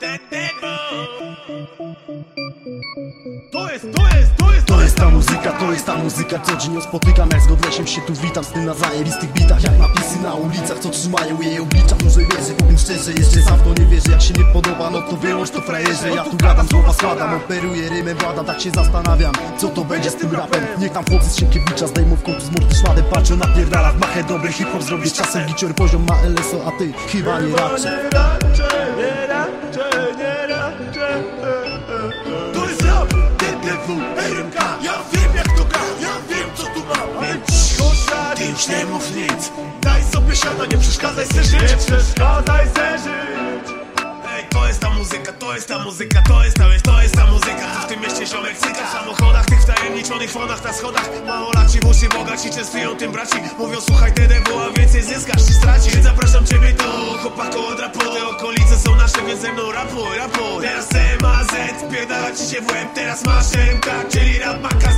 To jest, to jest, to jest, To jest ta muzyka, to jest ta muzyka. Co dzień ją spotykam, jak z godlesiem się tu witam. Z tym na zajebistych bitach, jak napisy na ulicach Co trzymają jej oblicza. W dużej wieży Powiem szczerze, jeszcze sam w to nie wierzę. Jak się nie podoba, no to wyłącz to frajerze. Ja tu gadam, słowa składam, operuję rymem Władam, tak się zastanawiam, co to będzie z tym rapem. Niech tam chłopcy z Sienkiewicza zdejmą w końcu z mordy szładę Patrzą napierdala w machę, dobry hip-hop zrobić Czasem gicior poziom ma LSO, a ty chyba nie raczej, nie raczej, nie raczej To jest rap, DDW, RMK Ja wiem jak to gra, ja wiem co tu mam Więc ty już nie mów nic. Daj sobie siada, nie przeszkadzaj se żyć. Nie przeszkadzaj se żyć. Ej, to jest ta muzyka, to jest ta muzyka, to jest ta, to jest ta muzyka. Tu w tym mieście ziomek cyka W samochodach, tych wtajemniczonych fonach na schodach. Małolaci, włosi, bogaci częstują tym braci. Mówią słuchaj DDW, a więcej zyskasz czy stracisz chłopaku od rapu Te okolice są nasze, więc ze mną rapuj, rapuj. Teraz MAZ, pierdala ci się w łeb Teraz masz MK, czyli rap ma Teraz